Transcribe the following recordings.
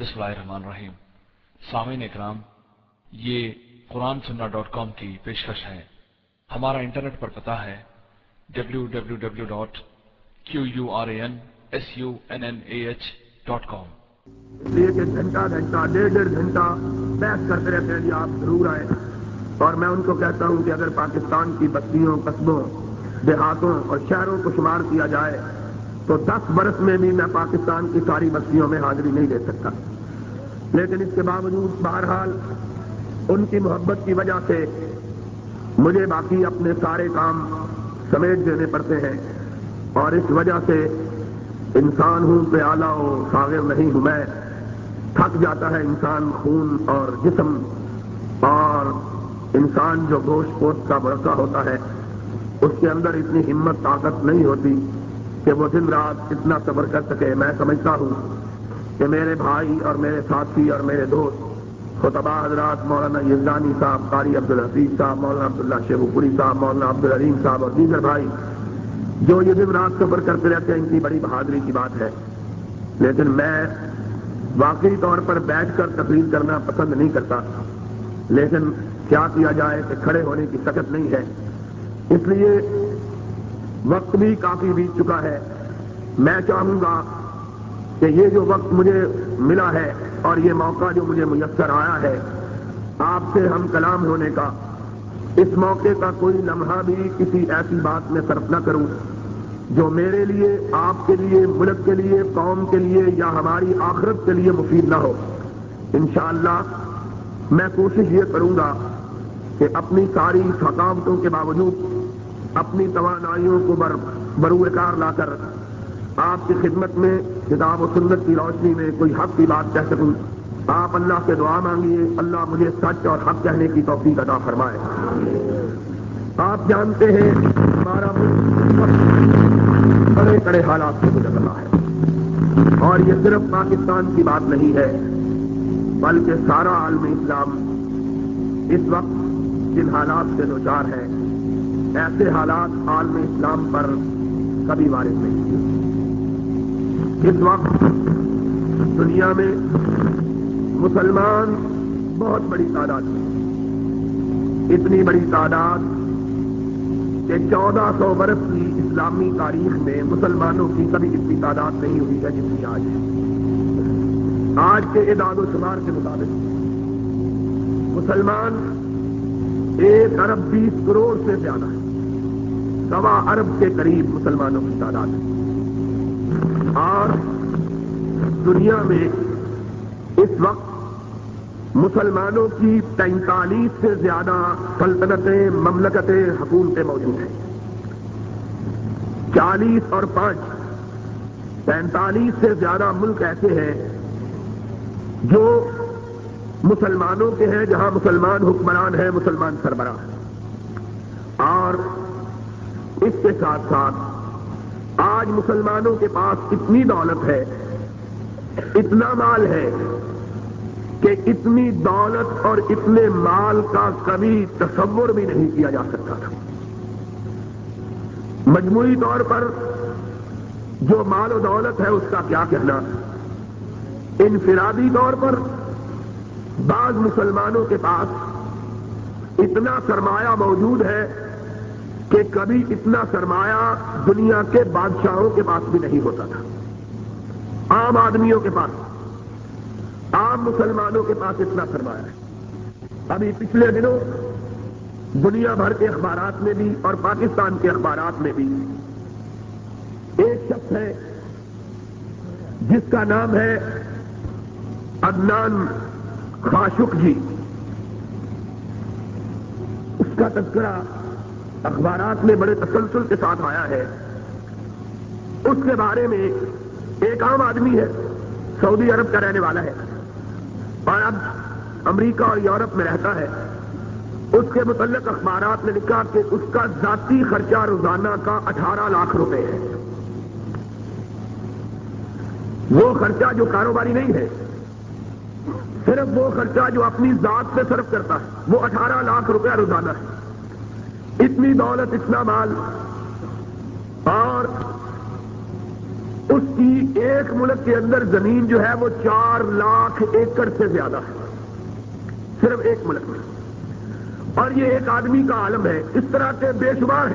بسم اللہ الرحمن الرحیم سامعین اکرام یہ قرآن سننا ڈاٹ کام کی پیشکش ہے۔ ہمارا انٹرنیٹ پر پتا ہے W W W dot Q U R A N S U N N A H dot com لیے کہ گھنٹہ گھنٹہ، ڈیڑھ ڈیڑھ گھنٹہ بحث کرتے رہتے ہیں جی آپ ضرور آئے اور میں ان کو کہتا ہوں کہ اگر پاکستان کی بستیوں، قصبوں، دیہاتوں اور شہروں کو شمار کیا جائے تو دس برس میں بھی میں پاکستان کی ساری بستیوں میں حاضری نہیں دے سکتا۔ لیکن اس کے باوجود بہرحال ان کی محبت کی وجہ سے مجھے باقی اپنے سارے کام سمیٹ دینے پڑتے ہیں اور اس وجہ سے انسان ہوں پہ آلہ ہو ساغر نہیں ہوں۔ میں تھک جاتا ہے انسان، خون اور جسم اور انسان جو گوشت پوشت کا بڑکا ہوتا ہے، اس کے اندر اتنی ہمت، طاقت نہیں ہوتی۔ کہ وہ دن رات اتنا صبر کر سکے، میں سمجھتا ہوں کہ میرے بھائی اور میرے ساتھی اور میرے دوست، خطبہ حضرات مولانا یزدانی صاحب، قاری عبد صاحب، مولانا عبداللہ شیخ پوری صاحب، مولانا عبدالعلیم صاحب اور دیگر بھائی، جو یہ دن رات سفر کرتے رہتے ہیں، ان کی بڑی بہادری کی بات ہے۔ لیکن میں واقعی طور پر بیٹھ کر تقریر کرنا پسند نہیں کرتا۔ لیکن کیا کیا جائے کہ کھڑے ہونے کی سکت نہیں ہے۔ اس لیے وقت بھی کافی بیت چکا ہے۔ میں چاہوں گا کہ یہ جو وقت مجھے ملا ہے اور یہ موقع جو مجھے میسر آیا ہے، آپ سے ہم کلام ہونے کا، اس موقع کا کوئی لمحہ بھی کسی ایسی بات میں صرف نہ کروں جو میرے لیے، آپ کے لیے، ملک کے لیے، قوم کے لیے یا ہماری آخرت کے لیے مفید نہ ہو۔ انشاءاللہ میں کوشش یہ کروں گا کہ اپنی ساری تھکاوٹوں کے باوجود اپنی توانائیوں کو بروئے کار لا کر آپ کی خدمت میں، کتاب و سنت کی روشنی میں کوئی حق کی بات کہہ سکوں۔ آپ اللہ سے دعا مانگیے، اللہ مجھے سچ اور حق کہنے کی توفیق ادا فرمائے۔ آپ جانتے ہیں، ہمارا بڑے بڑے حالات سے گزر رہا ہے۔ اور یہ صرف پاکستان کی بات نہیں ہے، بلکہ سارا عالم اسلام اس وقت جن حالات سے دوچار ہے ایسے حالات عالم اسلام پر کبھی وارث نہیں ہوئے اس وقت دنیا میں مسلمان بہت بڑی تعداد ہے اتنی بڑی تعداد کہ چودہ سو برس کی اسلامی تاریخ میں مسلمانوں کی کبھی اتنی تعداد نہیں ہوئی ہے جتنی آج ہے۔ آج کے اعداد و شمار کے مطابق مسلمان ایک ارب بیس کروڑ سے زیادہ ہے سوا ارب کے قریب مسلمانوں کی تعداد ہے۔ اور دنیا میں اس وقت مسلمانوں کی پینتالیس سے زیادہ سلطنتیں، مملکتیں، حکومتیں موجود ہیں۔ چالیس اور پانچ، پینتالیس سے زیادہ ملک ایسے ہیں جو مسلمانوں کے ہیں، جہاں مسلمان حکمران ہیں، مسلمان سربراہ اور اس کے ساتھ ساتھ آج مسلمانوں کے پاس اتنی دولت ہے، اتنا مال ہے کہ اتنی دولت اور اتنے مال کا کبھی تصور بھی نہیں کیا جا سکتا تھا۔ مجموعی طور پر جو مال و دولت ہے، اس کا کیا کہنا؟ انفرادی طور پر بعض مسلمانوں کے پاس اتنا سرمایہ موجود ہے کہ کبھی اتنا سرمایہ دنیا کے بادشاہوں کے پاس بھی نہیں ہوتا تھا۔ عام آدمیوں کے پاس، عام مسلمانوں کے پاس اتنا سرمایہ ہے۔ ابھی پچھلے دنوں دنیا بھر کے اخبارات میں بھی اور پاکستان کے اخبارات میں بھی ایک شخص ہے جس کا نام ہے عدنان خاشق جی اس کا تذکرہ اخبارات میں بڑے تسلسل کے ساتھ آیا ہے۔ اس کے بارے میں ایک عام آدمی ہے، سعودی عرب کا رہنے والا ہے۔ اور اب امریکہ اور یورپ میں رہتا ہے۔ اس کے متعلق اخبارات نے لکھا کہ اس کا ذاتی خرچہ روزانہ کا اٹھارہ لاکھ روپے ہے۔ وہ خرچہ جو کاروباری نہیں ہے، صرف وہ خرچہ جو اپنی ذات سے صرف کرتا ہے، وہ اٹھارہ لاکھ روپیہ روزانہ ہے۔ اتنی دولت، اتنا مال۔ اور اس کی ایک ملک کے اندر زمین جو ہے وہ چار لاکھ ایکڑ سے زیادہ ہے۔ صرف ایک ملک میں۔ اور یہ ایک آدمی کا عالم ہے۔ اس طرح کے بے شمار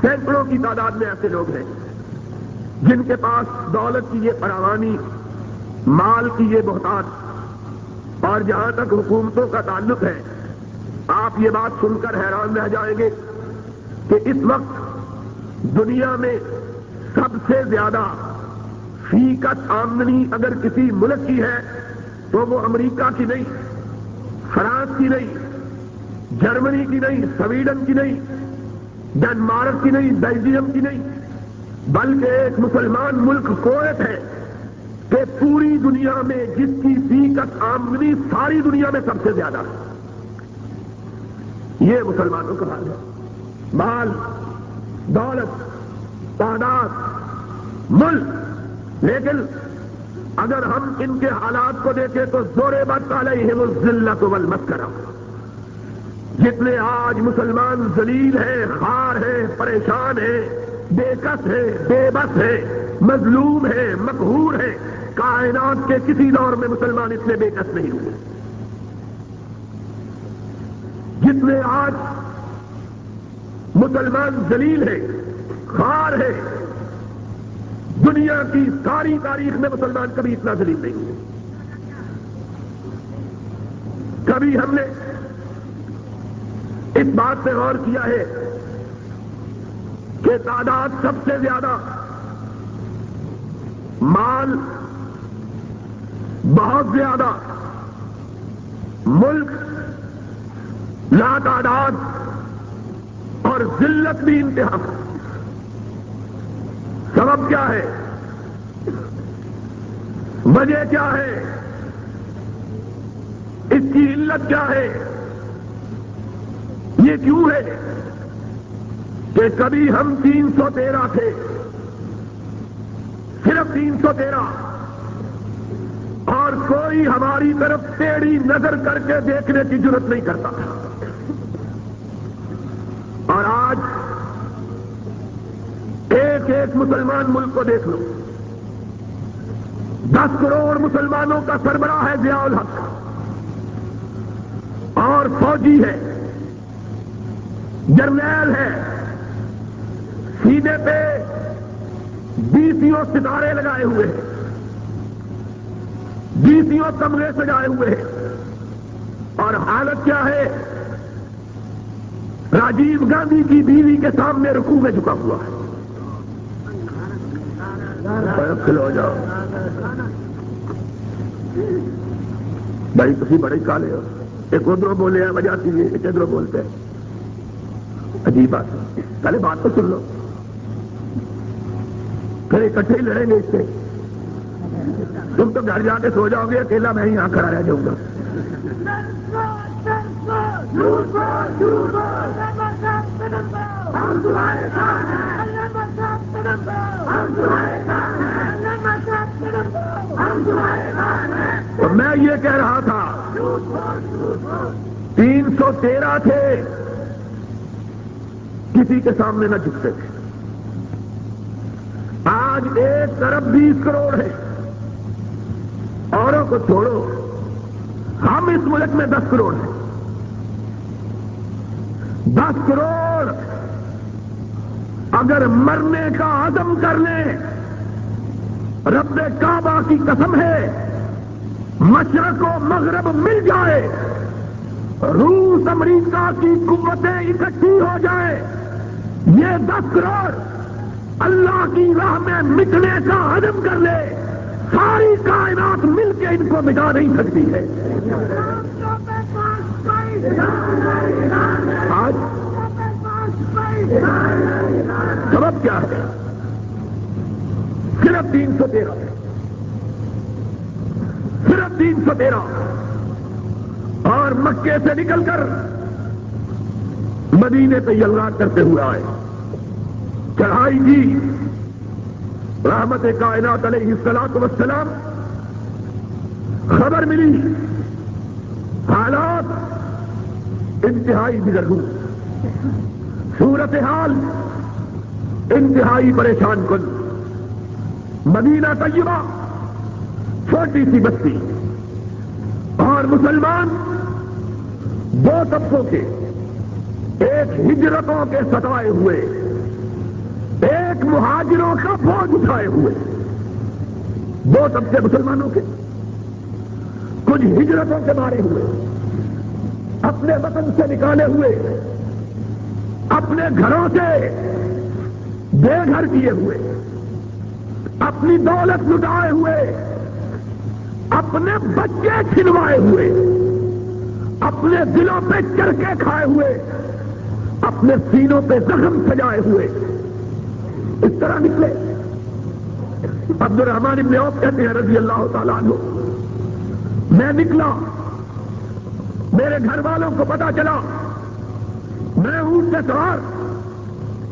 سینکڑوں کی تعداد میں ایسے لوگ ہیں جن کے پاس دولت کی یہ فراوانی، مال کی یہ بہتات اور جہاں تک حکومتوں کا تعلق ہے آپ یہ بات سن کر حیران رہ جائیں گے کہ اس وقت دنیا میں سب سے زیادہ فیقت آمدنی اگر کسی ملک کی ہے تو وہ امریکہ کی نہیں، فرانس کی نہیں، جرمنی کی نہیں، سویڈن کی نہیں، ڈنمارک کی نہیں، بیلجیم کی نہیں، بلکہ ایک مسلمان ملک کویت ہے کہ پوری دنیا میں جس کی فیقت آمدنی ساری دنیا میں سب سے زیادہ ہے۔ یہ مسلمانوں کا حال ہے۔ مال، دولت، تعداد، ملک۔ لیکن اگر ہم ان کے حالات کو دیکھیں تو زورے بات علیہ وہ ذلت والمسکرہ۔ کرا جتنے آج مسلمان ذلیل ہیں، خار ہیں، پریشان ہیں، بے کس ہے بے بس ہے مظلوم ہے مقہور ہے کائنات کے کسی دور میں مسلمان اتنے بے کس نہیں ہوئے۔ جتنے آج مسلمان ذلیل ہے خار ہے دنیا کی ساری تاریخ میں مسلمان کبھی اتنا ذلیل نہیں ہوئے۔ کبھی ہم نے اس بات پہ غور کیا ہے کہ تعداد سب سے زیادہ مال بہت زیادہ ملک لا تعداد اور ذلت بھی انتہا۔ سبب کیا ہے؟ وجہ کیا ہے؟ اس کی علت کیا ہے؟ یہ کیوں ہے کہ کبھی ہم تین سو تیرہ تھے؟ صرف تین سو تیرہ۔ اور کوئی ہماری طرف ٹیڑھی نظر کر کے دیکھنے کی ضرورت نہیں کرتا تھا۔ اور آج ایک ایک مسلمان ملک کو دیکھ لو۔ دس کروڑ مسلمانوں کا سربراہ ہے ضیاء الحق۔ اور فوجی ہے۔ جرنیل ہے۔ سیدھے پہ بیسوں ستارے لگائے ہوئے ہیں۔ بیسوں کمرے سجائے ہوئے ہیں۔ اور حالت کیا ہے؟ راجیو گاندھی کی بیوی کے سامنے رکو میں جھکا ہوا ہے۔ کھلو جاؤ۔ بھائی تھی بڑے کالے ہو۔ ایک ادھر بولے ہیں وجہ کی ایک ادھر بولتے ہیں۔ عجیب بات پہلے بات تو سن لو۔ پھر اکٹھے ہی لڑیں گے اس سے۔ تم تو گھر جا کے سو جاؤ گے، اکیلا میں یہاں کھڑا رہ جاؤں گا۔ تو میں یہ کہہ رہا تھا، تین سو تیرہ تھے، کسی کے سامنے نہ جھکتے تھے آج ایک طرف بیس کروڑ ہے۔ اوروں کو چھوڑو، ہم اس ملک میں دس کروڑ ہیں۔ دس کروڑ۔ اگر مرنے کا عزم کر لیں رب کعبہ کی قسم ہے، مشرق و مغرب مل جائے، روس امریکہ کی قوتیں اکٹھی ہو جائے یہ دس کروڑ اللہ کی راہ میں مٹنے کا عدم کر لے، ساری کائنات مل کے ان کو مٹا نہیں سکتی ہے۔ آج سبب کیا ہے؟ صرف تین سو تیرہ۔ صرف تین سو تیرہ۔ اور مکے سے نکل کر مدینے پہ یلغار کرتے ہوئے آئے۔ چڑھائی کی رحمت کائنات علیہ السلام وسلام خبر ملی۔ حالات انتہائی بگڑ صورت حال انتہائی پریشان کن۔ مدینہ طیبہ چھوٹی سی بستی۔ اور مسلمان، دو طبقوں کے، ایک ہجرتوں کے ستائے ہوئے، ایک مہاجروں کا بوجھ اٹھائے ہوئے۔ دو طبقے مسلمانوں کے، کچھ ہجرتوں کے مارے ہوئے۔ اپنے وطن سے نکالے ہوئے، اپنے گھروں سے بے گھر کیے ہوئے، اپنی دولت لٹائے ہوئے، اپنے بچے چھلوائے ہوئے، اپنے دلوں پہ چرکے کھائے ہوئے، اپنے سینوں پہ زخم سجائے ہوئے۔ اس طرح نکلے۔ عبد الرحمان ابن عوف کہتے ہیں رضی اللہ تعالیٰ عنہ، میں نکلا۔ میرے گھر والوں کو پتا چلا میں اونٹ سے سوار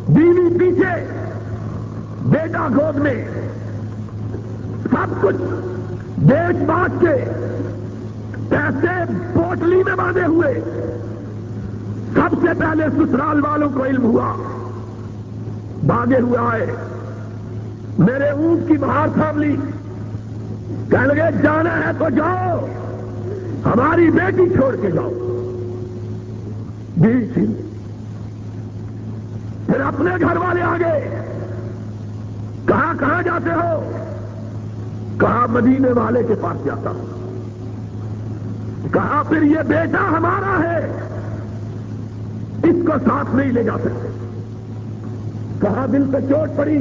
بیوی پیچھے، بیٹا گود میں۔ سب کچھ دیش بات کے پیسے پوٹلی میں باندھے ہوئے۔ سب سے پہلے سسرال والوں کو علم ہوا باغے ہوئے آئے۔ میرے اونٹ کی بہار تھام لی۔ کہنے لگے، جانا ہے تو جاؤ۔ ہماری بیٹی چھوڑ کے جاؤ۔ بیوی تھی پھر اپنے گھر والے آگے، کہاں کہاں جاتے ہو؟ کہا مدینے والے کے پاس جاتا ہوں؟ کہا پھر یہ بیٹا ہمارا ہے؟ اس کو ساتھ نہیں لے جا سکتے۔ کہا دل پہ چوٹ پڑی؟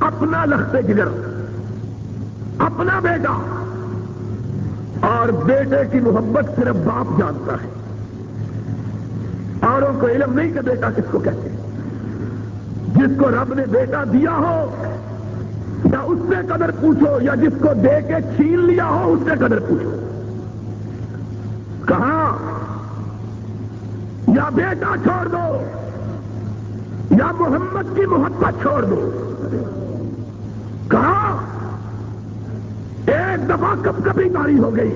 اپنا لختے جگر اپنا بیٹا۔ اور بیٹے کی محبت صرف باپ جانتا ہے۔ اوروں کو علم نہیں کہ بیٹا کس کو کہتے جس کو رب نے بیٹا دیا ہو، یا اس سے قدر پوچھو، یا جس کو دے کے چھین لیا ہو، اس سے قدر پوچھو۔ کہاں؟ یا بیٹا چھوڑ دو، یا محمد کی محبت چھوڑ دو۔ کہا ایک دفعہ کب کبھی تاری ہو گئی۔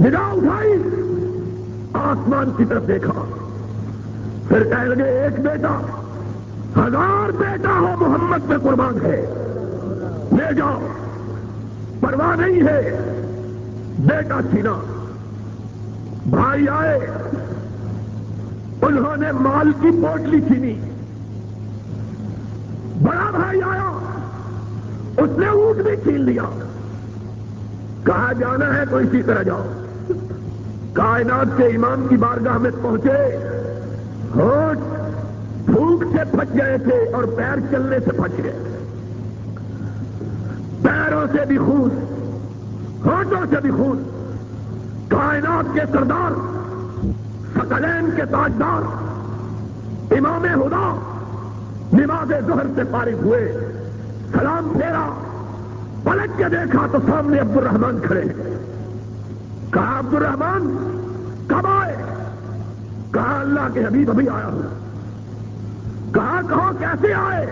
نگاہ اٹھائی، آسمان کی طرف دیکھا۔ پھر کہہ لگے، ایک بیٹا، ہزار بیٹا ہو، محمد میں قربان ہے۔ لے جاؤ، پرواہ نہیں ہے۔ بیٹا چھینا بھائی آئے۔ انہوں نے مال کی پوٹلی چھینی۔ بڑا بھائی آیا۔ اس نے اونٹ بھی چھین لیا۔ کہا جانا ہے تو اسی طرح جاؤ۔ کائنات کے امام کی بارگاہ میں پہنچے۔ ہوٹ بھوک سے پھٹ گئے تھے اور پیر چلنے سے پھٹ گئے۔ پیروں سے بھی خون ہوٹوں سے بھی خون۔ کائنات کے سردار، سکلین کے تاجدار، امام ہدا نماز ظہر سے فارغ ہوئے۔ سلام پھیرا۔ پلٹ کے دیکھا تو سامنے عبد الرحمان کھڑے۔ ہیں کہا عبد الرحمان کب آئے؟ کہا، اللہ کے حبیب ابھی آیا ہوں۔ کہاں کہاں کیسے آئے؟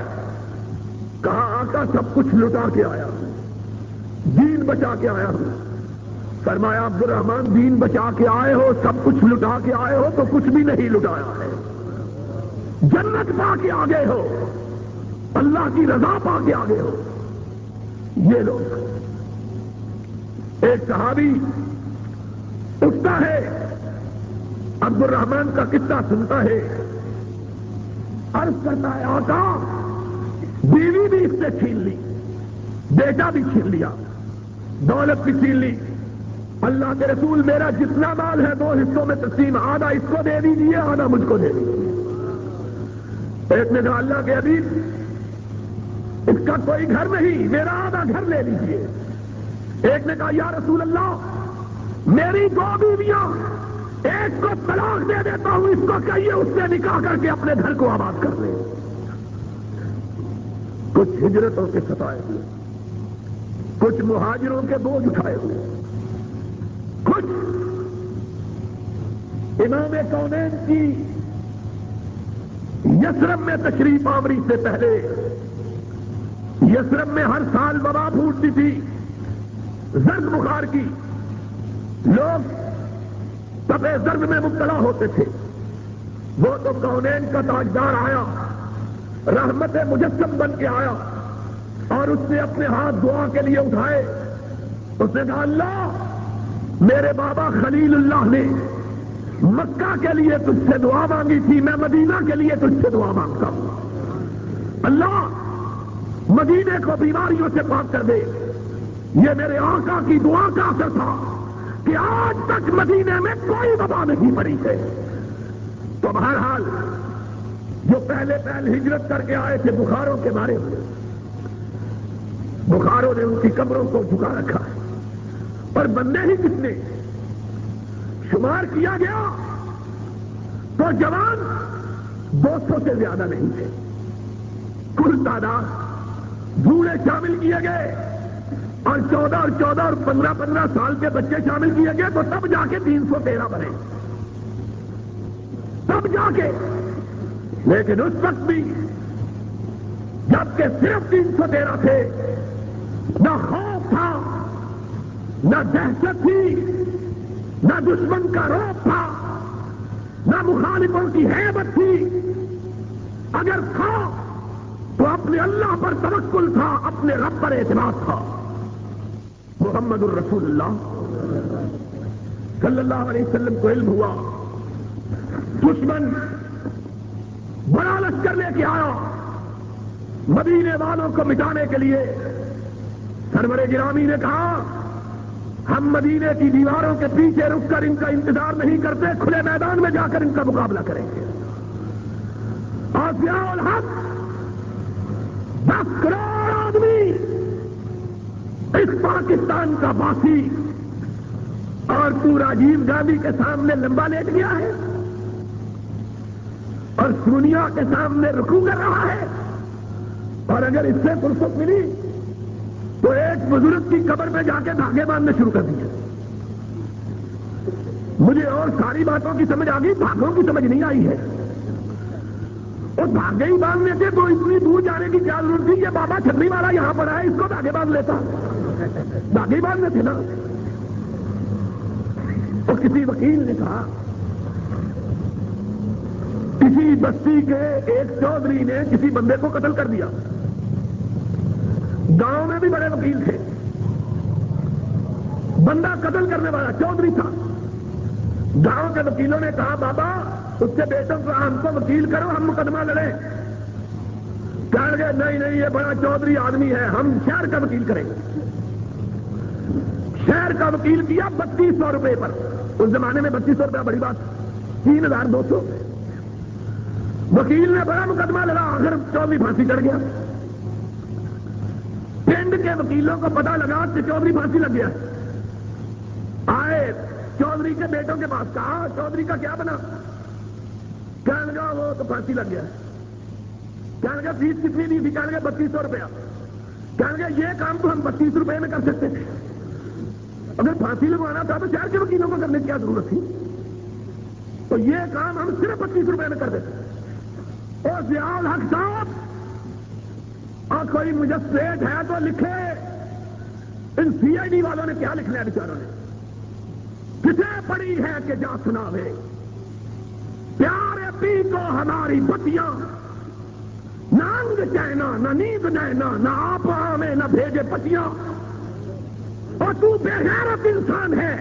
کہاں آقا سب کچھ لٹا کے آیا ہوں۔ دین بچا کے آیا ہوں۔ فرمایا عبد الرحمان دین بچا کے آئے ہو، سب کچھ لٹا کے آئے ہو تو کچھ بھی نہیں لٹایا ہے۔ جنت پا کے آگے ہو، اللہ کی رضا پا کے آگے ہو۔ یہ لوگ۔ ایک صحابی اٹھتا ہے عبد الرحمان کا قصہ سنتا ہے۔ عرض کرتا ہے، آقا، بیوی بھی اس سے چھین لی، بیٹا بھی چھین لیا، دولت بھی چھین لی۔ اللہ کے رسول، میرا جتنا مال ہے دو حصوں میں تقسیم آدھا اس کو دے دیجیے آدھا مجھ کو دے دیجیے ایک نے کہا، اللہ کے ابھی اس کا کوئی گھر نہیں، میرا آدھا گھر لے لیجیے ایک نے کہا، یا رسول اللہ، میری دو بیویاں، ایک کو طلاق دے دیتا ہوں، اس کو کہیے اس سے نکاح کر کے اپنے گھر کو آباد کر لے۔ کچھ ہجرتوں کے ستائے ہوئے، کچھ مہاجروں کے بوجھ اٹھائے ہوئے، کچھ امام کونین کی یسرم میں تشریف آوری سے پہلے یسرم میں ہر سال وبا پھوٹتی تھی، زرد بخار کی۔ لوگ سفید زرد میں مبتلا ہوتے تھے۔ وہ تو کونین کا تاجدار آیا، رحمت مجسم بن کے آیا اور اس نے اپنے ہاتھ دعا کے لیے اٹھائے۔ اس نے کہا، اللہ، میرے بابا خلیل اللہ نے مکہ کے لیے تجھ سے دعا مانگی تھی، میں مدینہ کے لیے تجھ سے دعا مانگتا ہوں۔ اللہ مدینے کو بیماریوں سے پاک کر دے۔ یہ میرے آقا کی دعا کا اثر تھا کہ آج تک مدینے میں کوئی وبا نہیں پڑی ہے۔ تو بہرحال جو پہلے پہلے ہجرت کر کے آئے تھے بخاروں کے بارے میں، بخاروں نے ان کی کمروں کو جھکا رکھا ہے۔ بندے ہی کتنے شمار کیا گیا؟ تو جوان دو سو سے زیادہ نہیں تھے۔ کل تعداد بوڑھے شامل کیے گئے۔ اور چودہ اور چودہ اور پندرہ پندرہ سال کے بچے شامل کیے گئے، تو تب جا کے تین سو تیرہ بنے۔ تب جا کے۔ لیکن اس وقت بھی جبکہ صرف تین سو تیرہ تھے، نہ خوف تھا، نہ دہشت تھی، نہ دشمن کا روپ تھا، نہ مخالفوں کی حیبت تھی۔ اگر تھا تو اپنے اللہ پر توکل تھا، اپنے رب پر اعتماد تھا۔ محمد الرسول اللہ صلی اللہ علیہ وسلم کو علم ہوا۔ دشمن بڑا لشکر لے کے آیا۔ مدینے والوں کو مٹانے کے لیے۔ سرور گرامی نے کہا، ہم مدینے کی دیواروں کے پیچھے رک کر ان کا انتظار نہیں کرتے، کھلے میدان میں جا کر ان کا مقابلہ کریں گے۔ اور الحق دس کروڑ آدمی اس پاکستان کا باسی اور تو راجیو گاندھی کے سامنے لمبا لیٹ گیا ہے اور سونیا کے سامنے رکو کر رہا ہے اور اگر اس سے فرصت ملی تو ایک بزرگ کی قبر میں جا کے دھاگے باندھنے شروع کر دیے مجھے اور ساری باتوں کی سمجھ آ گئی دھاگوں کی سمجھ نہیں آئی ہے۔ اور دھاگے ہی باندھنے تھے تو اتنی دور جانے کی کیا ضرورت تھی کہ بابا چھتری والا یہاں پر آئے اس کو دھاگے باندھ لیتا۔ دھاگے ہی باندھنے تھے نا۔ اور کسی وکیل نے کہا، کسی بستی کے ایک چودھری نے کسی بندے کو قتل کر دیا۔ گاؤں میں بھی بڑے وکیل تھے۔ بندہ قتل کرنے والا چودھری تھا۔ گاؤں کے وکیلوں نے کہا، بابا اس کے بیٹوں کو ہم کو وکیل کرو، ہم مقدمہ لڑیں۔ کہہ گئے نہیں نہیں، یہ بڑا چودھری آدمی ہے، ہم شہر کا وکیل کریں گے۔ شہر کا وکیل کیا بتیس سو روپئے پر؟ اس زمانے میں بتیس سو روپیہ بڑی بات۔ تین ہزار دو سو۔ وکیل نے بڑا مقدمہ لگا آخر چودھری پھانسی چڑھ گیا۔ پنڈ کے وکیلوں کو پتا لگا کہ چودھری پھانسی لگ گیا۔ آئے، چودھری کے بیٹوں کے پاس کہا، چودھری کا کیا بنا؟ کہنے لگا وہ تو پھانسی لگ گیا۔ کہنے لگا فیس کتنی دی تھی؟ کہنے لگا بتیس سو روپیہ۔ کہنے لگا یہ کام تو ہم بتیس روپئے میں کر سکتے۔ تھے اگر پھانسی لگوانا تھا تو شہر کے وکیلوں کو کرنے کی کیا ضرورت تھی؟ تو یہ کام ہم صرف پچیس روپئے میں کر دیتے۔ اور زیال حق صاحب اور کوئی مجسٹریٹ ہے تو لکھے۔ ان سی آئی ڈی والوں نے کیا لکھنا ہے بیچاروں نے؟ کسے پڑی ہے کہ جا سنا پیارے پی کو ہماری بتیاں نہ انگ چہنا نہ نیند نہنا نہ آپ آمے نہ بھیجے پتیاں۔ اور تو بے غیرت انسان ہے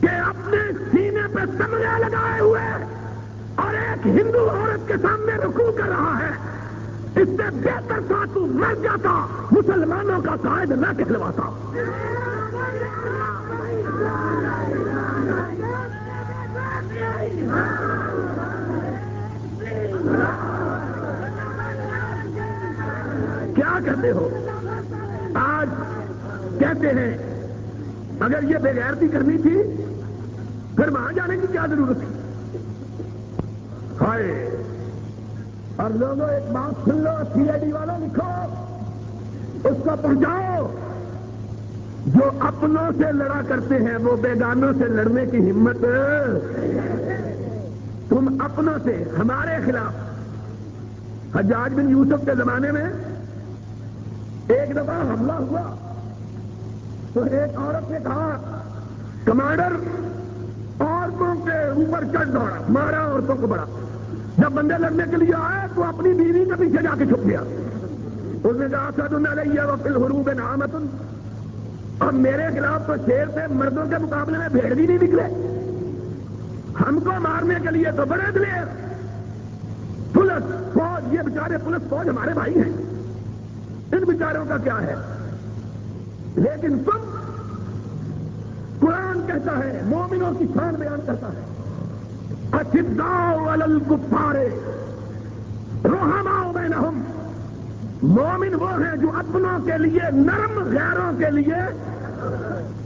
کہ اپنے سینے پہ سمجھے لگائے ہوئے اور ایک ہندو عورت کے سامنے رکو کر رہا ہے۔ اس سے بہتر تھا تو مر جاتا، مسلمانوں کا قائد نہ کہلواتا۔ کیا کہتے ہو؟ آج کہتے ہیں اگر یہ بےغیرتی کرنی تھی، پھر وہاں جانے کی کیا ضرورت تھی؟ ہائے، اور لوگوں، ایک بات سن لو سی آئی ڈی والا لکھو، اس کو پہنچاؤ۔ جو اپنوں سے لڑا کرتے ہیں، وہ بیگانوں سے لڑنے کی ہمت۔ تم اپنوں سے ہمارے خلاف حجاج بن یوسف کے زمانے میں ایک دفعہ حملہ ہوا۔ تو ایک عورت نے کہا، کمانڈر، عورتوں کے اوپر چڑھ دوڑا، مارا عورتوں کو بڑا۔ جب بندے لڑنے کے لیے آئے تو اپنی بیوی کے پیچھے جا کے چھپ گیا۔ اس نے کہا سد لیا وہ حروب نامت اور میرے خلاف تو شیر سے مردوں کے مقابلے میں بھیڑ بھی نہیں نکلے۔ ہم کو مارنے کے لیے تو بڑے دلیر۔ پولیس فوج، یہ بیچارے پولیس، فوج ہمارے بھائی ہیں۔ ان بیچاروں کا کیا ہے؟ لیکن تم قرآن کہتا ہے، مومنوں کی شان بیان کرتا ہے۔ اچھاؤ گفارے روحاناؤ میں نہ مومن وہ ہیں جو اپنوں کے لیے نرم، غیروں کے لیے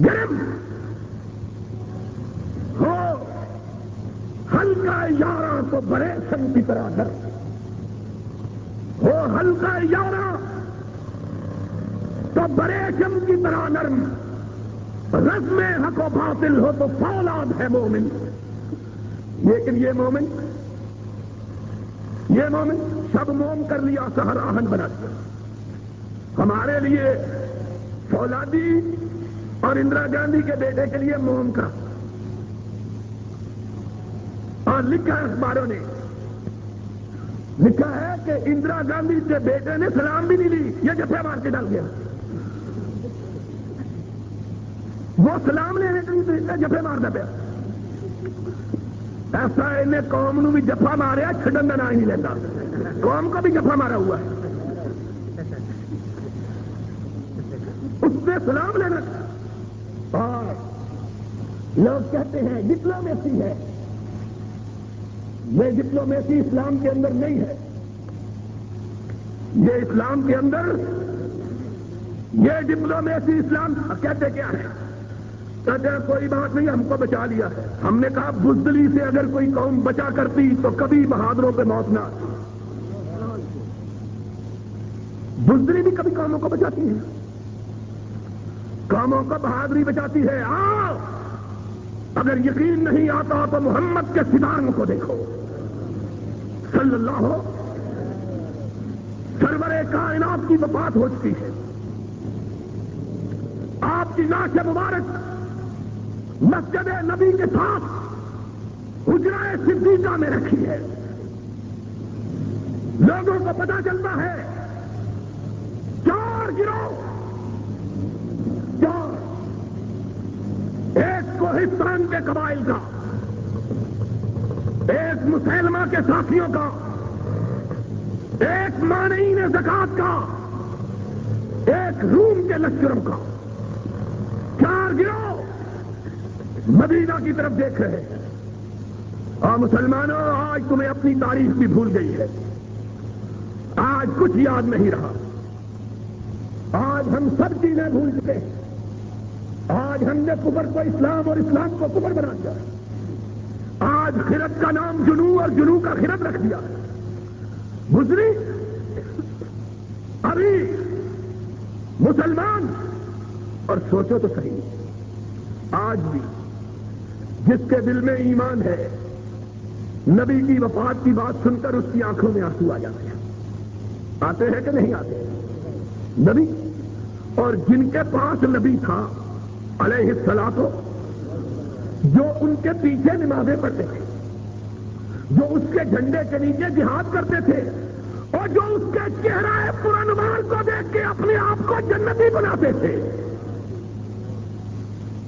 گرم ہو۔ ہلکا یارہ تو بڑے سن کی طرح ڈر۔ ہو ہلکا یارہ تو بڑے شم کی طرح نرم۔ رسم حق و باطل ہو تو فولاد ہے مومن۔ لیکن یہ مومن یہ مومن سب موم کر لیا، سہر آہن بنا دیا ہمارے لیے فولادی اور اندرا گاندھی کے بیٹے کے لیے موم کا۔ اور لکھا اخباروں نے لکھا ہے کہ اندرا گاندھی کے بیٹے نے سلام بھی نہیں لی، یہ جفے مار کے ڈال گیا۔ وہ سلام لینے کے لیے جفے مارتا پیا۔ ایسا انہیں قوم نو بھی جفا ماریا چڈن کا نام ہی نہیں لینا قوم کو بھی جفا مارا ہوا ہے۔ اس سے سلام لینا۔ اور لوگ کہتے ہیں ڈپلومیسی ہے۔ یہ ڈپلومیسی اسلام کے اندر نہیں ہے۔ یہ اسلام کے اندر یہ ڈپلومیسی اسلام کہتے کیا ہے کہتے ہیں کوئی بات نہیں، ہم کو بچا لیا ہم نے کہا، بزدلی سے اگر کوئی قوم بچا کرتی تو کبھی بہادروں پہ موت نہ بزدلی بھی کبھی قوموں کو بچاتی ہے۔ قوموں کو بہادری بچاتی ہے۔ آؤ! اگر یقین نہیں آتا تو محمد کے سدان کو دیکھو۔ صلی اللہ ہو سرور کائنات کی وفات ہو چکی ہے۔ آپ کی ناش مبارک مسجد نبی کے ساتھ حجرائے صدیقہ میں رکھی ہے۔ لوگوں کو پتا چلتا ہے، چار گروہ چار ایک کوہستان کے قبائل کا، ایک مسلمہ کے ساتھیوں کا، ایک مانعین زکات کا، ایک روم کے لشکروں کا۔ چار گروہ مدینہ کی طرف دیکھ رہے ہیں۔ اور مسلمانوں، آج تمہیں اپنی تاریخ بھی بھول گئی ہے۔ آج کچھ یاد نہیں رہا۔ آج ہم سب چیزیں بھول چکے۔ ہیں آج ہم نے کبر کو اسلام اور اسلام کو کبر بنا دیا آج خرد کا نام جنو اور جنو کا خرد رکھ دیا گزری ابھی مسلمان، اور سوچو تو صحیح۔ آج بھی جس کے دل میں ایمان ہے، نبی کی وفات کی بات سن کر اس کی آنکھوں میں آنسو آ جاتے ہیں۔ آتے ہیں کہ نہیں آتے؟ نبی، اور جن کے پاس نبی تھا علیہ السلام جو ان کے پیچھے نمازیں پڑھتے تھے، جو اس کے جھنڈے کے نیچے جہاد کرتے تھے، اور جو اس کے چہرہ پورانوار کو دیکھ کے اپنے آپ کو جنتی بناتے تھے،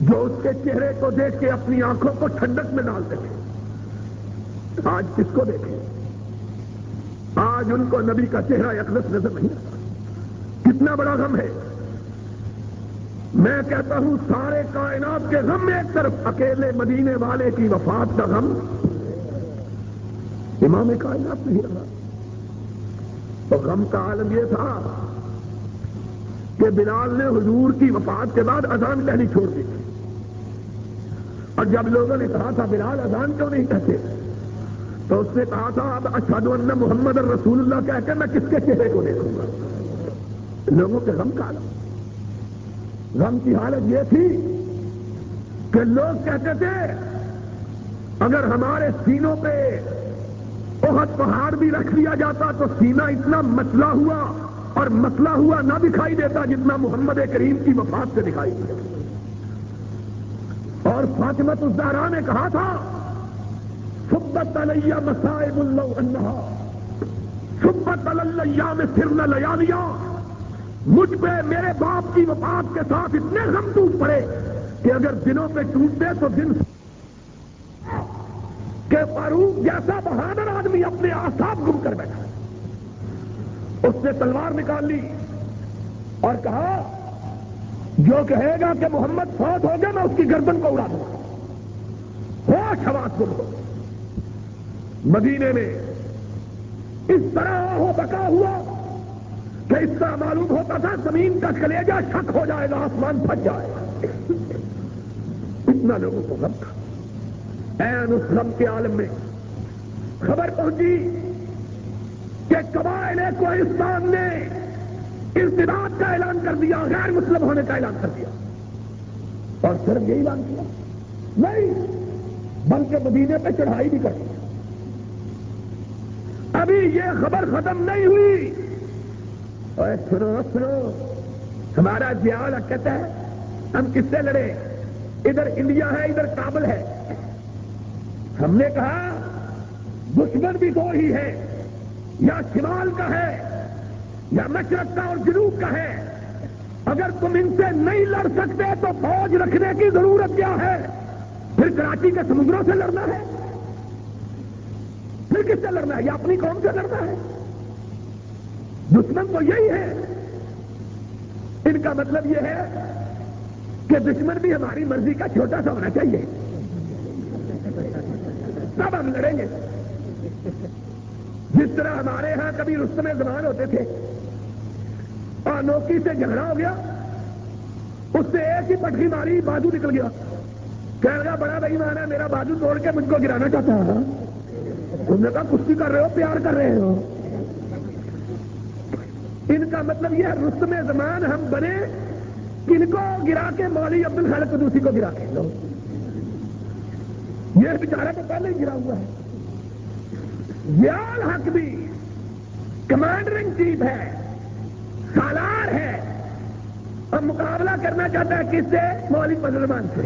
جو اس کے چہرے کو دیکھ کے اپنی آنکھوں کو ٹھنڈک میں ڈالتے تھے۔ آج کس کو دیکھیں؟ آج ان کو نبی کا چہرہ اقدس نظر نہیں آتا۔ کتنا بڑا غم ہے۔ میں کہتا ہوں سارے کائنات کے غم میں ایک طرف، اکیلے مدینے والے کی وفات کا غم۔ امام کائنات نہیں رہا۔ تو غم کا عالم یہ تھا کہ بلال نے حضور کی وفات کے بعد اذان پہلی چھوڑ دی۔ اور جب لوگوں نے کہا تھا بلال اذان کیوں نہیں کہتے تو اس نے کہا تھا، اب اشد اللہ محمد رسول اللہ کہہ کے میں کس کے چہرے کو دیکھوں گا؟ لوگوں کے غم کا عالم۔ غم کی حالت یہ تھی کہ لوگ کہتے تھے، اگر ہمارے سینوں پہ بہت پہاڑ بھی رکھ لیا جاتا تو سینہ اتنا مسلا ہوا اور مسلا ہوا نہ دکھائی دیتا جتنا محمد کریم کی وفات سے دکھائی دیا اور فاطمت الزہرا نے کہا تھا، سبت علیہ مسائب اللہ سبت اللہ میں پھر نہ لیا لیا مجھ پہ میرے باپ کی وفات کے ساتھ اتنے غم ٹوٹ پڑے کہ اگر دنوں پہ ٹوٹتے تو دن کہ فاروق جیسا بہادر آدمی اپنے آساب گم کر بیٹھا۔ اس نے تلوار نکال لی اور کہا، جو کہے گا کہ محمد فوت ہو گیا میں اس کی گردن کو اڑا دوں ہو شواس گم ہو۔ مدینے میں اس طرح ہو بکا ہوا کہ اس طرح معلوم ہوتا تھا زمین کا کلیجہ شک ہو جائے گا، آسمان پھٹ جائے گا۔ اتنا لوگوں کو غم تھا۔ این اس غم کے عالم میں خبر پہنچی کہ قبائل کوہستان نے ارتداد کا اعلان کر دیا، غیر مسلم ہونے کا اعلان کر دیا۔ اور صرف یہی اعلان کیا۔ نہیں، بلکہ مدینے پہ چڑھائی بھی کر دی۔ ابھی یہ خبر ختم نہیں ہوئی۔ اور سنو سنو ہمارا جیال کہتا ہے، ہم کس سے لڑے؟ ادھر انڈیا ہے، ادھر کابل ہے۔ ہم نے کہا، دشمن بھی دو ہی ہے یا شمال کا ہے، یا مشرق کا اور جنوب کا ہے۔ اگر تم ان سے نہیں لڑ سکتے، تو فوج رکھنے کی ضرورت کیا ہے؟ پھر کراچی کے سمندروں سے لڑنا ہے؟ پھر کس سے لڑنا ہے؟ یا اپنی قوم سے لڑنا ہے؟ دشمن تو یہی ہے۔ ان کا مطلب یہ ہے کہ دشمن بھی ہماری مرضی کا چھوٹا سا ہونا چاہیے۔ تب ہم لڑیں گے۔ جس طرح ہمارے ہاں کبھی رستم زمان ہوتے تھے اور نوکی سے جھگڑا ہو گیا، اس سے ایک ہی پٹکی ماری، بازو نکل گیا۔ کہہ گیا بڑا بھائی مانا، میرا بازو توڑ کے مجھ کو گرانا چاہتا ہے۔ تم نے کہا، کشتی کر رہے ہو، پیار کر رہے ہو۔ کا مطلب یہ ہے رستم زمان ہم بنے، کن کو گرا کے مولی عبد الخالق قدوسی کو گرا کے۔ لو یہ بیچارہ تو پہلے ہی گرا ہوا ہے۔ یال حق بھی کمانڈر ان چیف ہے، سالار ہے۔ اور مقابلہ کرنا چاہتا ہے کس سے؟ مولوی بدلمان سے۔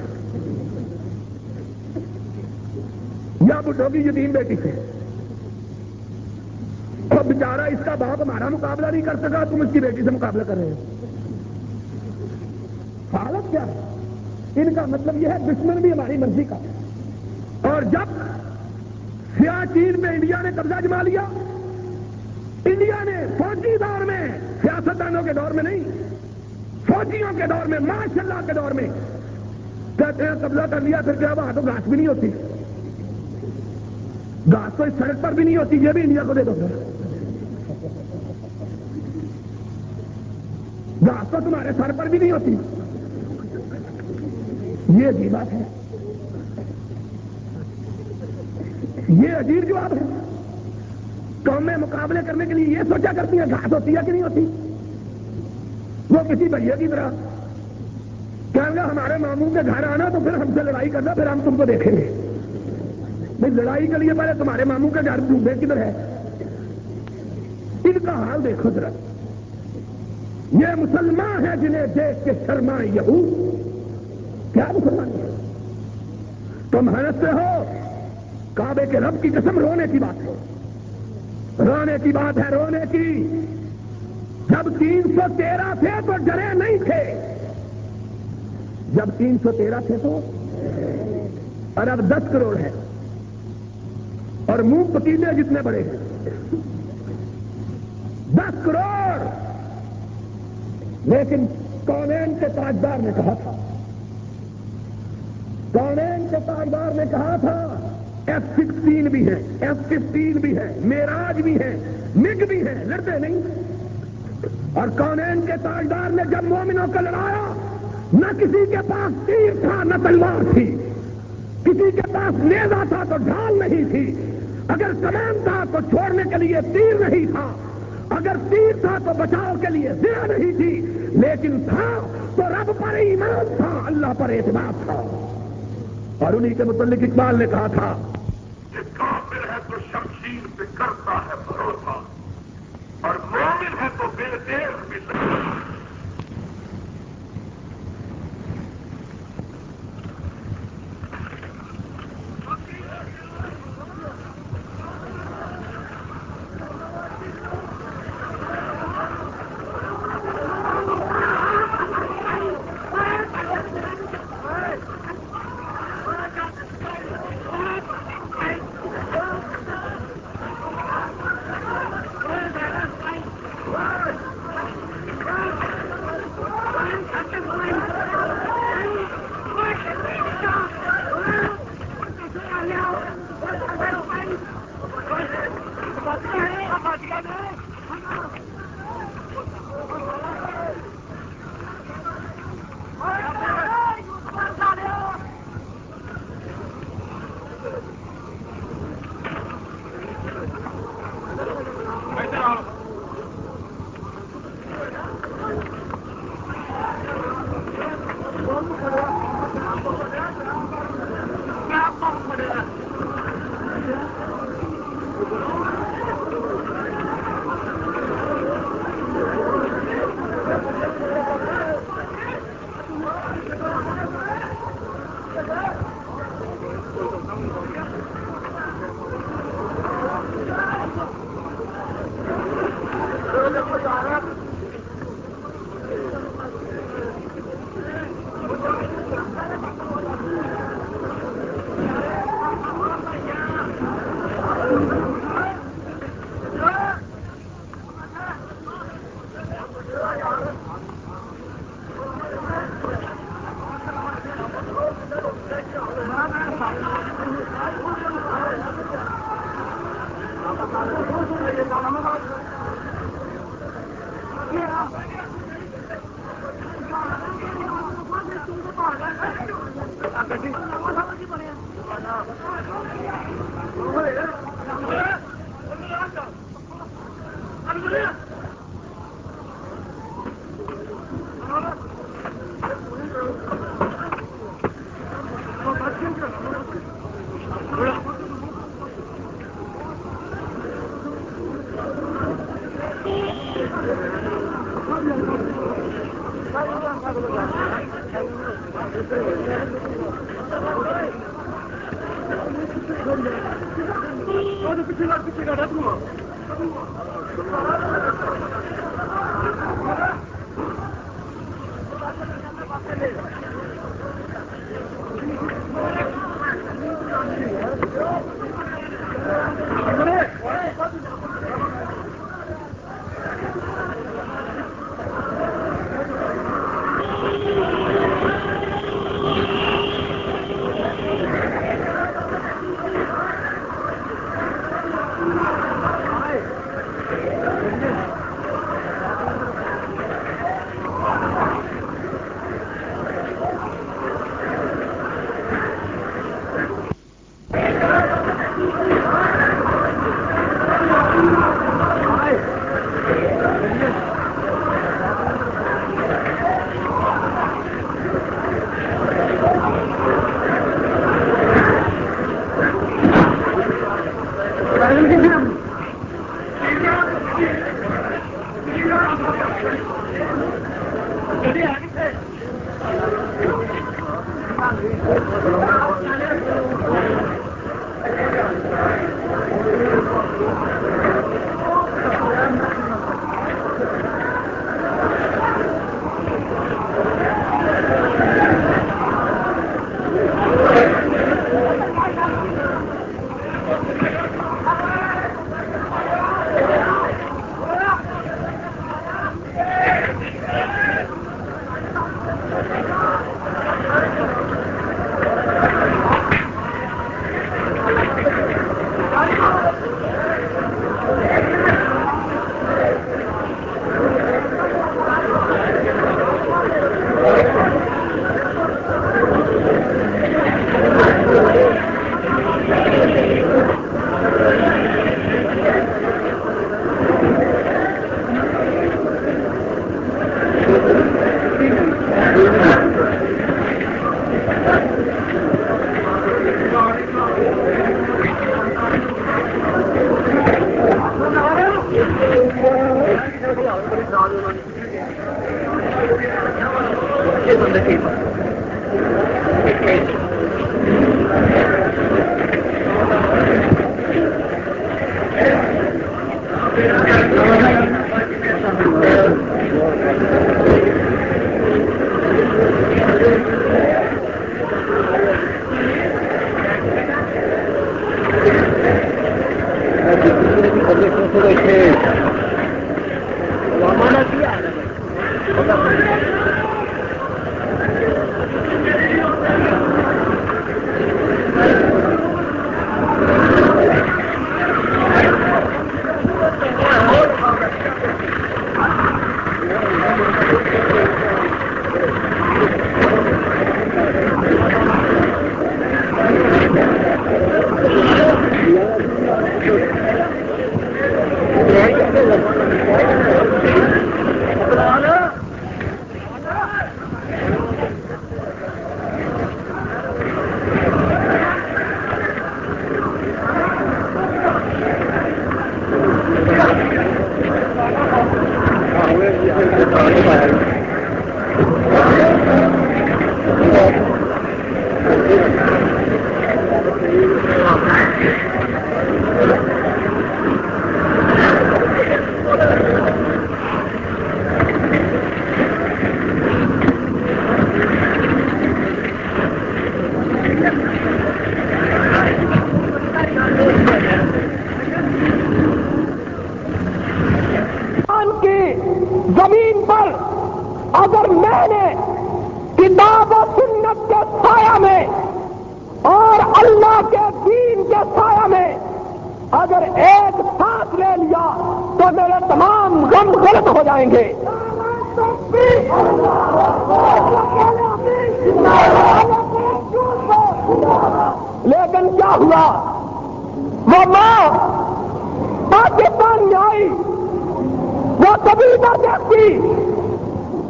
یا بٹوگی یتیم بیٹی سے۔ اور بیچارہ اس کا باپ ہمارا مقابلہ نہیں کر سکا، تم اس کی بیٹی سے مقابلہ کر رہے ہو۔ حالت کیا ہے؟ ان کا مطلب یہ ہے، دشمن بھی ہماری مرضی کا۔ اور جب سیاہ چین میں انڈیا نے قبضہ جما لیا، انڈیا نے فوجی دور میں، سیاستدانوں کے دور میں نہیں، فوجیوں کے دور میں ماشاء اللہ کے دور میں کہتے ہیں، قبضہ کر لیا، پھر کیا وہاں تو گھاس بھی نہیں ہوتی۔ گھاس تو اس سڑک پر بھی نہیں ہوتی، یہ بھی انڈیا کو دے دو گھاس تو تمہارے سر پر بھی نہیں ہوتی۔ یہ عجیب بات ہے۔ یہ عجیب جواب ہے۔ قومیں مقابلے کرنے کے لیے یہ سوچا کرتی ہیں، گھاس ہوتی ہے کہ نہیں ہوتی؟ وہ کسی بھیا کی طرح کیا گا ہمارے ماموں کے گھر آنا تو پھر ہم سے لڑائی کرنا، پھر ہم تم کو دیکھیں گے۔ بھائی لڑائی کے لیے پہلے تمہارے ماموں کے گھر ڈوبے کدھر ہے؟ ان کا حال دیکھو ذرا۔ یہ مسلمان ہے جنہیں دیکھ کے شرما یہود۔ کیا مسلمان ہے تم ہنستے ہو، کعبے کے رب کی قسم رونے کی بات ہے۔ رونے کی بات ہے، رونے کی۔ جب تین سو تیرہ تھے تو ڈرے نہیں تھے۔ جب تین سو تیرہ تھے تو اور اب دس کروڑ ہے اور منہ پتیلے جتنے بڑے ہیں۔ دس کروڑ! لیکن کونین کے تاجدار نے کہا تھا۔ کونین کے تاجدار نے کہا تھا ایف سکسٹین بھی ہے ایف ففٹین بھی ہے، میراج بھی ہے، مگ بھی ہے، لڑتے نہیں۔ اور کونین کے تاجدار نے جب مومنوں کو لڑایا، نہ کسی کے پاس تیر تھا، نہ تلوار تھی۔ کسی کے پاس نیزا تھا تو ڈھال نہیں تھی۔ اگر کمان تھا تو چھوڑنے کے لیے تیر نہیں تھا۔ اگر تیر تھا تو بچاؤ کے لیے زیا نہیں تھی، لیکن تھا تو رب پر ایمان تھا، اللہ پر اعتماد تھا۔ اور انہیں کے متعلق اقبال نے کہا تھا کافر ہے تو شمشیر پہ کرتا ہے بھروسہ، اور مومن ہے تو بے دیر بھی Thank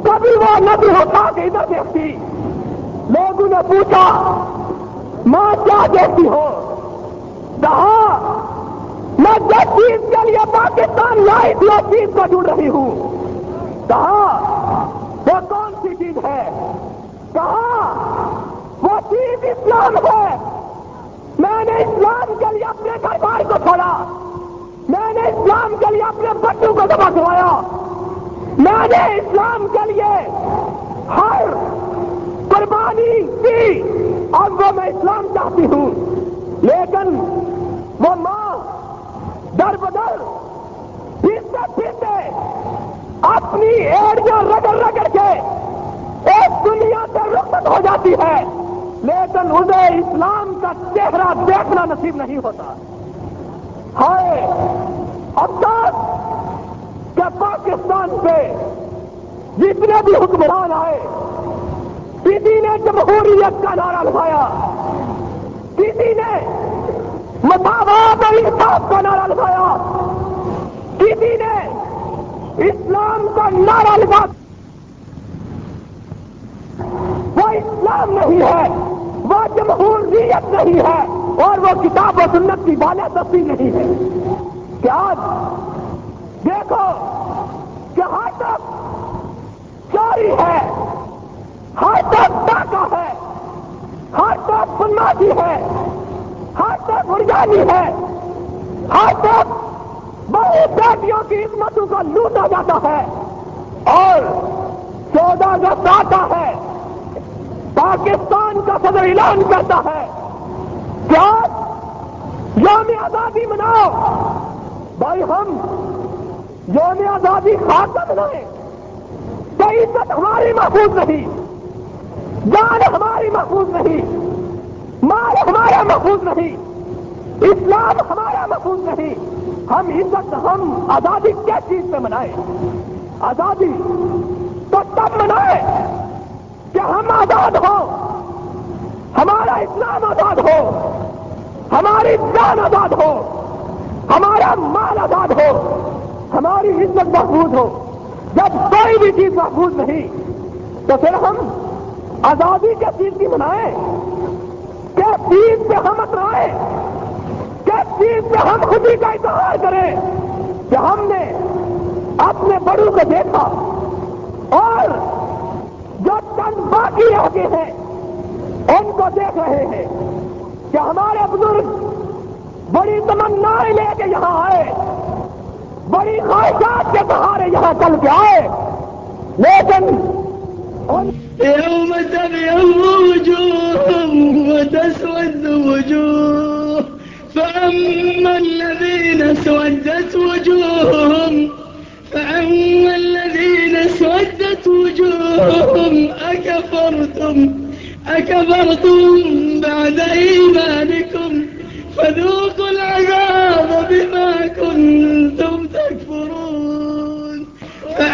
کبھی وہ ندی اٹھا کے ادھر دیکھتی۔ لوگوں نے پوچھا، ماں کیا دیکھتی ہو؟ کہا، میں جس چیز کے لیے پاکستان میں آئی تھی اس چیز کو ڈھونڈ رہی ہوں۔ کہا، وہ کون سی چیز ہے؟ کہا، وہ چیز اسلام ہے۔ میں نے اسلام کے لیے اپنے گھر بار کو چھوڑا۔ میں نے اسلام کے لیے اپنے بچوں کو دبا کروایا میں اسلام کے لیے ہر قربانی کی اور وہ میں اسلام چاہتی ہوں۔ لیکن وہ ماں در بدر پھرتے پھرتے اپنی ایڑیاں رگڑ رگڑ کے ایک دنیا سے رخصت ہو جاتی ہے۔ لیکن انہیں اسلام کا چہرہ دیکھنا نصیب نہیں ہوتا۔ ہے افسوس! پاکستان پہ جتنے بھی حکمران آئے، کسی نے جمہوریت کا نعرہ لگایا، کسی نے مساوات اور انصاف کا نعرہ لگایا، کسی نے اسلام کا نعرہ لگا وہ اسلام نہیں ہے، وہ جمہوریت نہیں ہے اور وہ کتاب و سنت کی بالے دستی نہیں ہے۔ کیا دیکھو تک چوری ہے۔ ہر تک ڈاکہ ہے۔ ہر تک بنیادی ہے۔ ہر تک مرجانی ہے۔ ہر تک بہت بیٹیوں کی عزمتوں کو لوٹا جاتا ہے اور چودہ اگست آتا ہے۔ پاکستان کا صدر اعلان کرتا ہے۔ کیا یوم آزادی مناؤ، بھائی ہم یوم آزادی خاص منائیں تو عزت ہماری محفوظ نہیں۔ جان ہماری محفوظ نہیں۔ مال ہمارا محفوظ نہیں۔ اسلام ہمارا محفوظ نہیں۔ ہم عزت، ہم آزادی کس چیز پہ منائے؟ آزادی تو تب منائے کہ ہم آزاد ہو ہمارا اسلام آزاد ہو۔ ہماری جان آزاد ہو۔ ہمارا مال آزاد ہو۔ ہماری عزت محفوظ ہو۔ جب کوئی بھی چیز محفوظ نہیں، تو پھر ہم آزادی کے چیز کی منائیں کیا چیز پہ ہم اپنائیں کیا چیز پہ ہم خودی کا اظہار کریں؟ کہ ہم نے اپنے بڑوں کو دیکھا۔ اور جو چند باقی رہ گئے ہیں، ان کو دیکھ رہے ہیں کہ ہمارے بزرگ بڑی تمنائیں لے کے یہاں آئے۔ بڑی خواہشات کے سہارے یہاں چل کے آئے۔ لیکن يوم تبيض وجوه وتسود وجوه فأما الذين اسودت وجوههم فأما الذين اسودت وجوههم أكفرتم أكفرتم بعد إيمانكم فذوقوا العذاب بما كنتم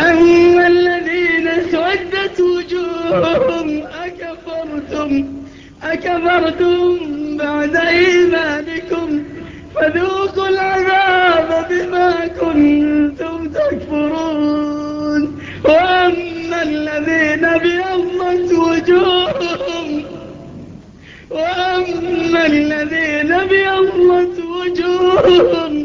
فأما الذين اسودت وجوههم، أكفرتم أكفرتم بعد إيمانكم، فذوقوا العذاب بما كنتم تكفرون. وأما الذين بيضت وجوههم، وأما الذين بيضت وجوههم